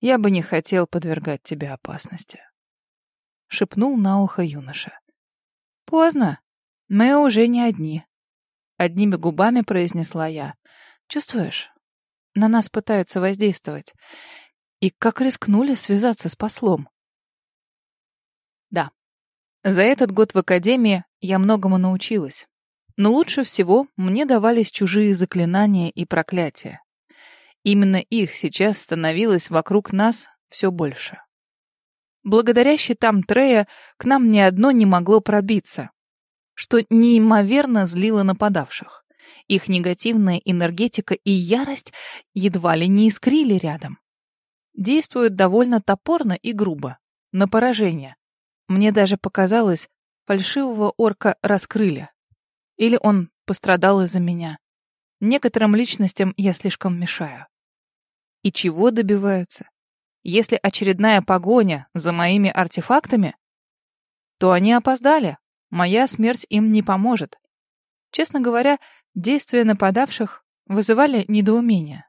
я бы не хотел подвергать тебя опасности. Шепнул на ухо юноша. Поздно. Мы уже не одни. Одними губами произнесла я. Чувствуешь? На нас пытаются воздействовать. И как рискнули связаться с послом. Да. За этот год в академии я многому научилась. Но лучше всего мне давались чужие заклинания и проклятия. Именно их сейчас становилось вокруг нас все больше. Благодаря щитам Трея к нам ни одно не могло пробиться, что неимоверно злило нападавших. Их негативная энергетика и ярость едва ли не искрили рядом. Действуют довольно топорно и грубо, на поражение. Мне даже показалось, фальшивого орка раскрыли. Или он пострадал из-за меня. Некоторым личностям я слишком мешаю. И чего добиваются? Если очередная погоня за моими артефактами, то они опоздали. Моя смерть им не поможет. Честно говоря, действия нападавших вызывали недоумение.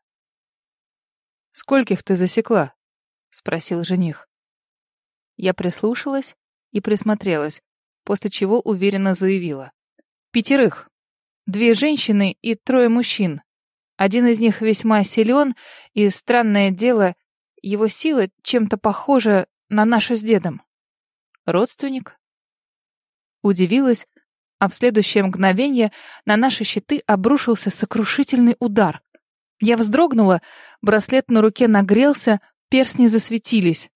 «Скольких ты засекла?» — спросил жених. Я прислушалась и присмотрелась, после чего уверенно заявила. «Пятерых. Две женщины и трое мужчин. Один из них весьма силен, и, странное дело, его сила чем-то похожа на нашу с дедом. Родственник? Удивилась, а в следующее мгновение на наши щиты обрушился сокрушительный удар. Я вздрогнула, браслет на руке нагрелся, перстни засветились.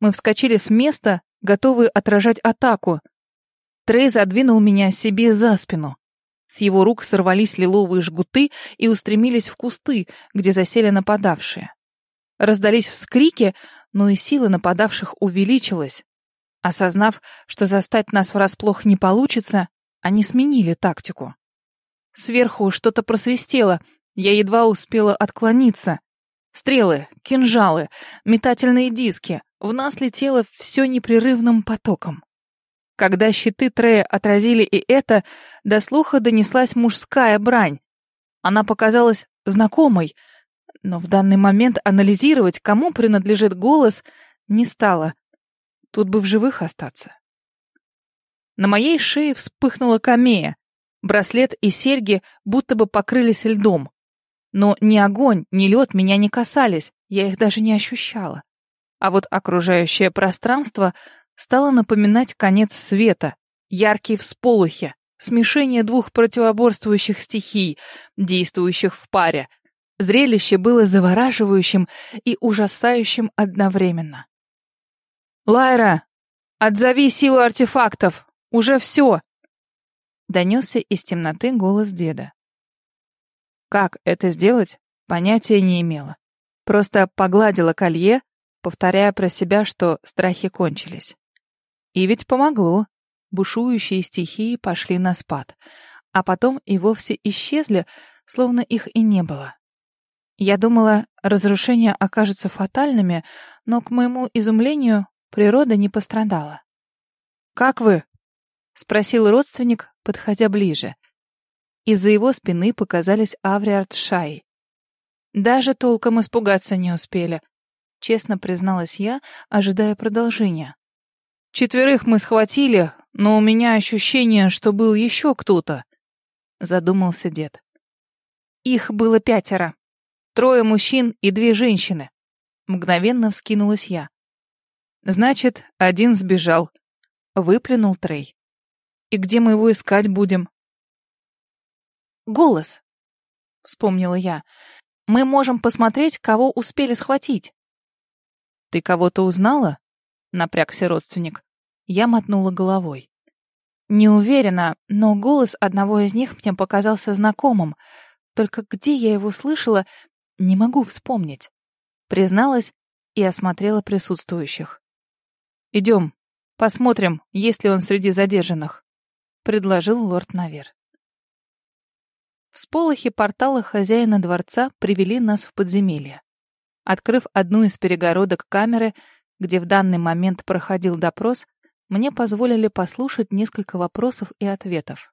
Мы вскочили с места, готовые отражать атаку. Трей задвинул меня себе за спину. С его рук сорвались лиловые жгуты и устремились в кусты, где засели нападавшие. Раздались вскрики, но и сила нападавших увеличилась. Осознав, что застать нас врасплох не получится, они сменили тактику. Сверху что-то просвистело, я едва успела отклониться. Стрелы, кинжалы, метательные диски. В нас летело все непрерывным потоком. Когда щиты Трея отразили и это, до слуха донеслась мужская брань. Она показалась знакомой, но в данный момент анализировать, кому принадлежит голос, не стала. Тут бы в живых остаться. На моей шее вспыхнула камея. Браслет и серьги будто бы покрылись льдом. Но ни огонь, ни лед меня не касались, я их даже не ощущала. А вот окружающее пространство стало напоминать конец света, яркие всполохи, смешение двух противоборствующих стихий, действующих в паре. Зрелище было завораживающим и ужасающим одновременно. «Лайра, отзови силу артефактов! Уже все!» Донесся из темноты голос деда. Как это сделать, понятия не имела. Просто погладила колье, повторяя про себя, что страхи кончились. И ведь помогло. Бушующие стихии пошли на спад, а потом и вовсе исчезли, словно их и не было. Я думала, разрушения окажутся фатальными, но, к моему изумлению, природа не пострадала. «Как вы?» — спросил родственник, подходя ближе. Из-за его спины показались Авриард Шай. Даже толком испугаться не успели, честно призналась я, ожидая продолжения. Четверых мы схватили, но у меня ощущение, что был еще кто-то, задумался дед. Их было пятеро. Трое мужчин и две женщины. Мгновенно вскинулась я. Значит, один сбежал. Выплюнул Трей. И где мы его искать будем? Голос. Вспомнила я. Мы можем посмотреть, кого успели схватить. Ты кого-то узнала? Напрягся родственник. Я мотнула головой. Не уверена, но голос одного из них мне показался знакомым. Только где я его слышала, не могу вспомнить. Призналась и осмотрела присутствующих. «Идем, посмотрим, есть ли он среди задержанных», — предложил лорд Навер. Всполохи портала хозяина дворца привели нас в подземелье. Открыв одну из перегородок камеры, где в данный момент проходил допрос, мне позволили послушать несколько вопросов и ответов.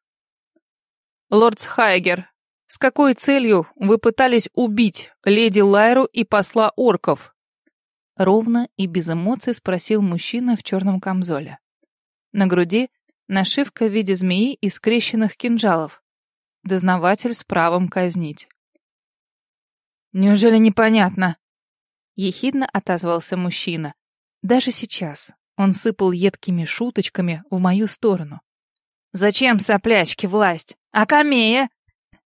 «Лорд Схайгер, с какой целью вы пытались убить леди Лайру и посла орков?» Ровно и без эмоций спросил мужчина в черном камзоле. На груди нашивка в виде змеи и скрещенных кинжалов. Дознаватель с правом казнить. «Неужели непонятно?» Ехидно отозвался мужчина. Даже сейчас он сыпал едкими шуточками в мою сторону. «Зачем соплячки власть? А камея?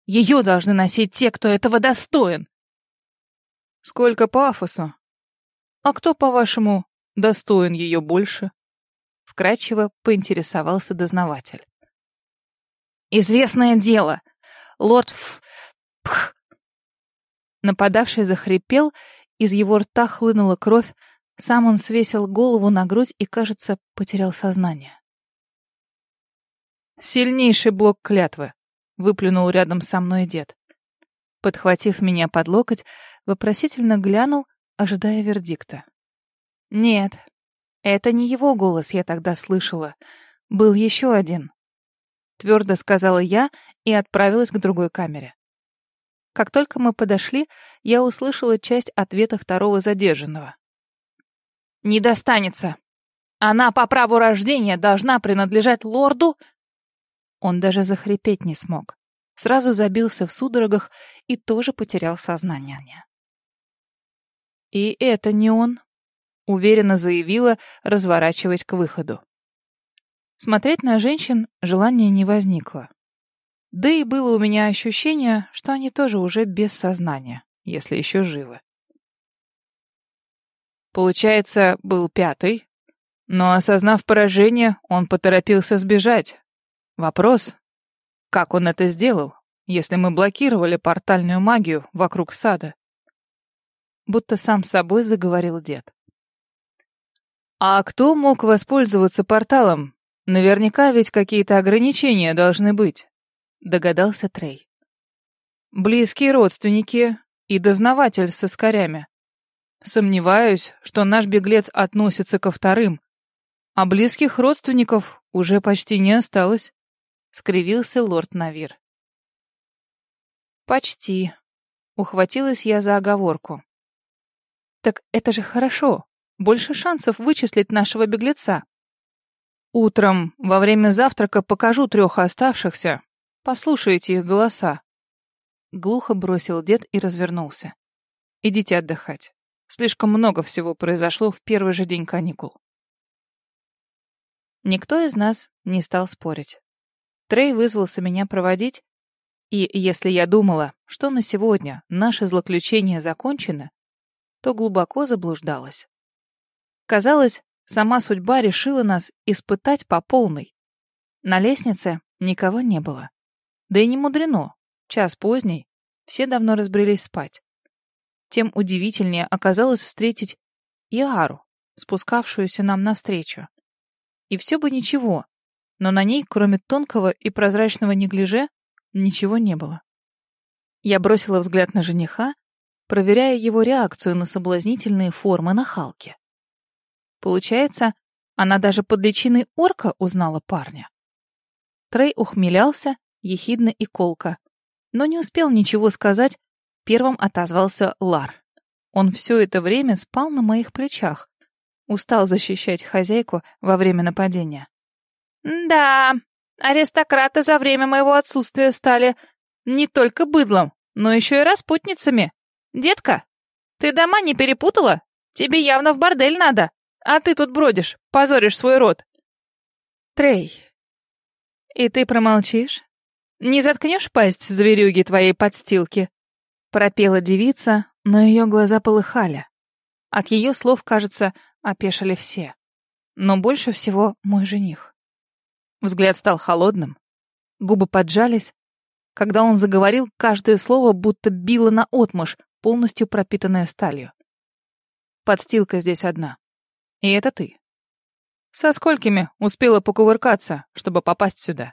Ее должны носить те, кто этого достоин!» «Сколько пафоса! А кто, по-вашему, достоин ее больше?» Вкратчиво поинтересовался дознаватель. «Известное дело! Лорд Ф... Пх, Нападавший захрипел, из его рта хлынула кровь, сам он свесил голову на грудь и, кажется, потерял сознание. «Сильнейший блок клятвы», — выплюнул рядом со мной дед. Подхватив меня под локоть, вопросительно глянул, ожидая вердикта. «Нет, это не его голос я тогда слышала. Был еще один», — твердо сказала я и отправилась к другой камере. Как только мы подошли, я услышала часть ответа второго задержанного. «Не достанется! Она по праву рождения должна принадлежать лорду...» Он даже захрипеть не смог. Сразу забился в судорогах и тоже потерял сознание. «И это не он», — уверенно заявила, разворачиваясь к выходу. Смотреть на женщин желания не возникло. Да и было у меня ощущение, что они тоже уже без сознания, если еще живы. Получается, был пятый, но, осознав поражение, он поторопился сбежать. Вопрос, как он это сделал, если мы блокировали портальную магию вокруг сада? Будто сам собой заговорил дед. А кто мог воспользоваться порталом? Наверняка ведь какие-то ограничения должны быть догадался Трей. Близкие родственники и дознаватель со скорями. Сомневаюсь, что наш беглец относится ко вторым, а близких родственников уже почти не осталось, скривился лорд Навир. Почти. Ухватилась я за оговорку. Так это же хорошо. Больше шансов вычислить нашего беглеца. Утром, во время завтрака, покажу трех оставшихся, Послушайте их голоса. Глухо бросил дед и развернулся. Идите отдыхать. Слишком много всего произошло в первый же день каникул. Никто из нас не стал спорить. Трей вызвался меня проводить, и если я думала, что на сегодня наше злоключение закончено, то глубоко заблуждалась. Казалось, сама судьба решила нас испытать по полной. На лестнице никого не было. Да и не мудрено. Час поздний, все давно разбрелись спать. Тем удивительнее оказалось встретить Иару, спускавшуюся нам навстречу. И все бы ничего, но на ней, кроме тонкого и прозрачного неглиже, ничего не было. Я бросила взгляд на жениха, проверяя его реакцию на соблазнительные формы на Халке. Получается, она даже под личиной орка узнала парня. Трей ухмелялся, ехидно и колко. Но не успел ничего сказать, первым отозвался Лар. Он все это время спал на моих плечах. Устал защищать хозяйку во время нападения. «Да, аристократы за время моего отсутствия стали не только быдлом, но еще и распутницами. Детка, ты дома не перепутала? Тебе явно в бордель надо, а ты тут бродишь, позоришь свой род». «Трей, и ты промолчишь?» «Не заткнешь пасть зверюги твоей подстилки?» Пропела девица, но ее глаза полыхали. От ее слов, кажется, опешили все. Но больше всего мой жених. Взгляд стал холодным, губы поджались. Когда он заговорил, каждое слово будто било на отмышь, полностью пропитанное сталью. Подстилка здесь одна. И это ты. Со сколькими успела покувыркаться, чтобы попасть сюда?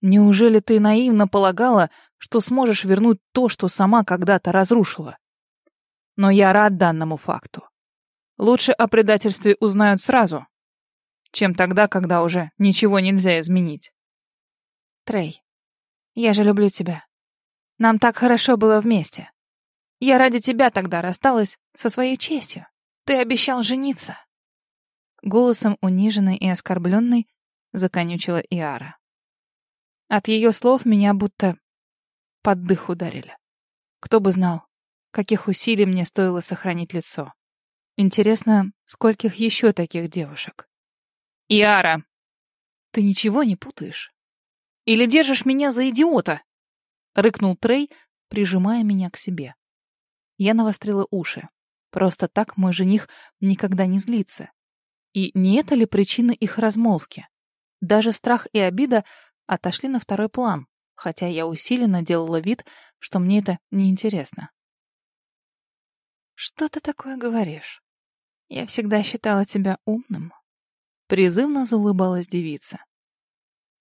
Неужели ты наивно полагала, что сможешь вернуть то, что сама когда-то разрушила? Но я рад данному факту. Лучше о предательстве узнают сразу, чем тогда, когда уже ничего нельзя изменить. Трей, я же люблю тебя. Нам так хорошо было вместе. Я ради тебя тогда рассталась со своей честью. Ты обещал жениться!» Голосом униженной и оскорбленной законючила Иара. От ее слов меня будто под дых ударили. Кто бы знал, каких усилий мне стоило сохранить лицо. Интересно, скольких еще таких девушек? Иара, ты ничего не путаешь? Или держишь меня за идиота? Рыкнул Трей, прижимая меня к себе. Я навострила уши. Просто так мой жених никогда не злится. И не это ли причина их размолвки? Даже страх и обида отошли на второй план, хотя я усиленно делала вид, что мне это неинтересно. «Что ты такое говоришь? Я всегда считала тебя умным». Призывно заулыбалась девица.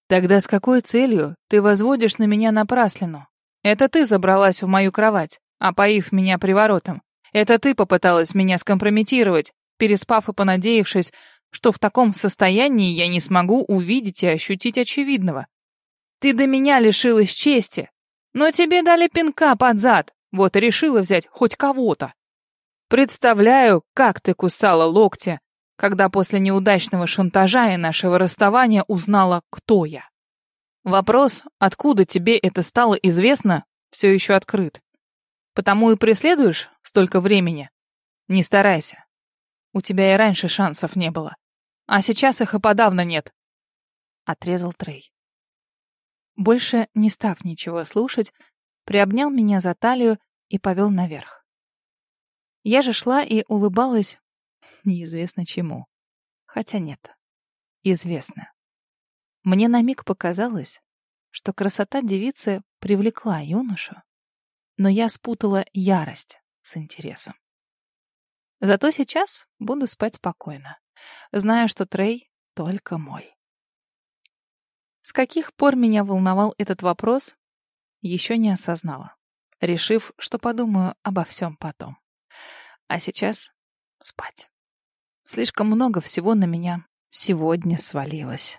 «Тогда с какой целью ты возводишь на меня напраслину? Это ты забралась в мою кровать, опоив меня приворотом. Это ты попыталась меня скомпрометировать, переспав и понадеявшись, что в таком состоянии я не смогу увидеть и ощутить очевидного. Ты до меня лишилась чести, но тебе дали пинка под зад, вот и решила взять хоть кого-то. Представляю, как ты кусала локти, когда после неудачного шантажа и нашего расставания узнала, кто я. Вопрос, откуда тебе это стало известно, все еще открыт. Потому и преследуешь столько времени? Не старайся. У тебя и раньше шансов не было. А сейчас их и подавно нет. Отрезал Трей. Больше не став ничего слушать, приобнял меня за талию и повел наверх. Я же шла и улыбалась неизвестно чему. Хотя нет, известно. Мне на миг показалось, что красота девицы привлекла юношу, но я спутала ярость с интересом. Зато сейчас буду спать спокойно, зная, что Трей только мой. С каких пор меня волновал этот вопрос, еще не осознала, решив, что подумаю обо всем потом. А сейчас спать. Слишком много всего на меня сегодня свалилось.